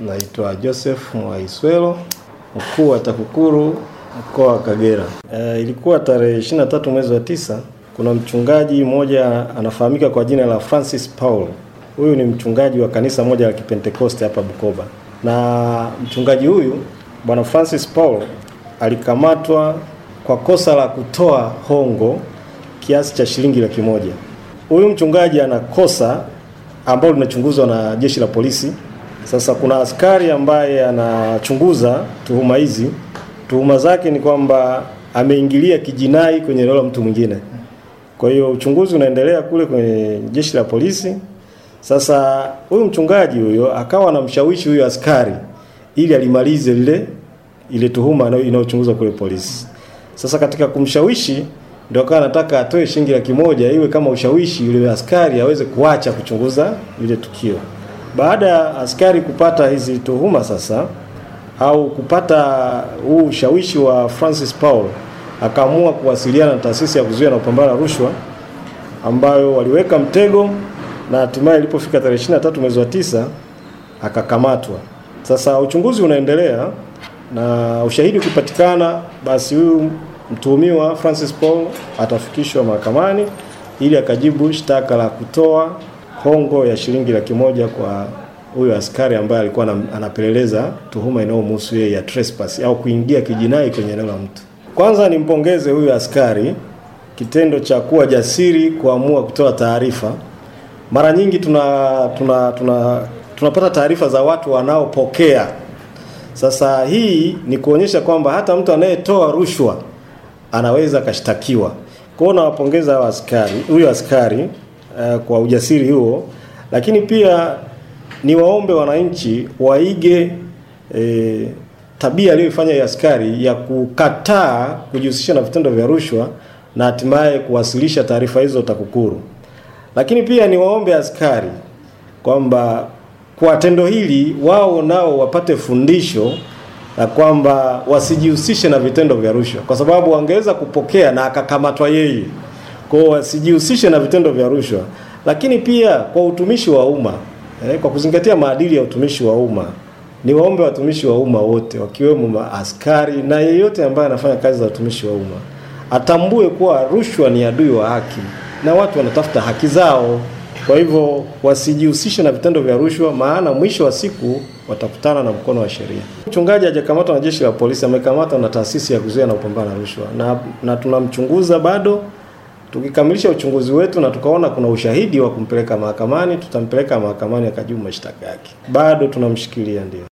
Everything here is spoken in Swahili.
Naitwa Joseph Mwaiswelo, mkuu wa TAKUKURU mkoa wa Kagera. E, ilikuwa tarehe 23 mwezi wa tisa. Kuna mchungaji mmoja anafahamika kwa jina la Francis Paul. Huyu ni mchungaji wa kanisa moja la Kipentekoste hapa Bukoba, na mchungaji huyu bwana Francis Paul alikamatwa kwa kosa la kutoa hongo kiasi cha shilingi laki moja. Huyu mchungaji ana kosa ambalo linachunguzwa na jeshi la polisi. Sasa kuna askari ambaye anachunguza tuhuma hizi. Tuhuma zake ni kwamba ameingilia kijinai kwenye eneo la mtu mwingine. Kwa hiyo uchunguzi unaendelea kule kwenye jeshi la polisi. Sasa huyu mchungaji huyo akawa anamshawishi huyo askari ili alimalize lile ile tuhuma inayochunguzwa kule polisi. Sasa katika kumshawishi ndio akawa anataka atoe shilingi laki moja iwe kama ushawishi yule askari aweze kuacha kuchunguza ile tukio. Baada ya askari kupata hizi tuhuma sasa au kupata huu ushawishi wa Francis Paul, akaamua kuwasiliana na taasisi ya kuzuia na kupambana na rushwa ambayo waliweka mtego na hatimaye ilipofika tarehe 23 mwezi wa tisa akakamatwa. Sasa uchunguzi unaendelea na ushahidi ukipatikana, basi huyu mtuhumiwa Francis Paul atafikishwa mahakamani ili akajibu shtaka la kutoa hongo ya shilingi laki moja kwa huyo askari ambaye alikuwa anapeleleza tuhuma inayomhusu yeye ya trespass au kuingia kijinai kwenye eneo la mtu. Kwanza nimpongeze huyo askari kitendo cha kuwa jasiri kuamua kutoa taarifa. Mara nyingi tuna tuna tuna tunapata taarifa za watu wanaopokea. Sasa hii ni kuonyesha kwamba hata mtu anayetoa rushwa anaweza akashtakiwa. Kwa hiyo nawapongeza askari huyo askari uh, kwa ujasiri huo, lakini pia ni waombe wananchi waige e, tabia aliyoifanya ya askari ya kukataa kujihusisha na vitendo vya rushwa na hatimaye kuwasilisha taarifa hizo TAKUKURU. Lakini pia ni waombe askari kwamba kwa tendo hili wao nao wapate fundisho na kwamba wasijihusishe na vitendo vya rushwa, kwa sababu wangeweza kupokea na akakamatwa yeye. Kwa hiyo wasijihusishe na vitendo vya rushwa, lakini pia kwa utumishi wa umma eh, kwa kuzingatia maadili ya utumishi wa umma, ni waombe watumishi wa umma wote wakiwemo maaskari na yeyote ambaye anafanya kazi za utumishi wa umma atambue kuwa rushwa ni adui wa haki na watu wanatafuta haki zao. Kwa hivyo wasijihusishe na vitendo vya rushwa, maana mwisho wa siku watakutana na mkono wa sheria. Mchungaji hajakamatwa na jeshi la polisi, amekamatwa na taasisi ya kuzuia na kupambana na rushwa, na, na tunamchunguza bado. Tukikamilisha uchunguzi wetu na tukaona kuna ushahidi wa kumpeleka mahakamani, tutampeleka mahakamani akajibu mashtaka yake. Bado tunamshikilia, ndio.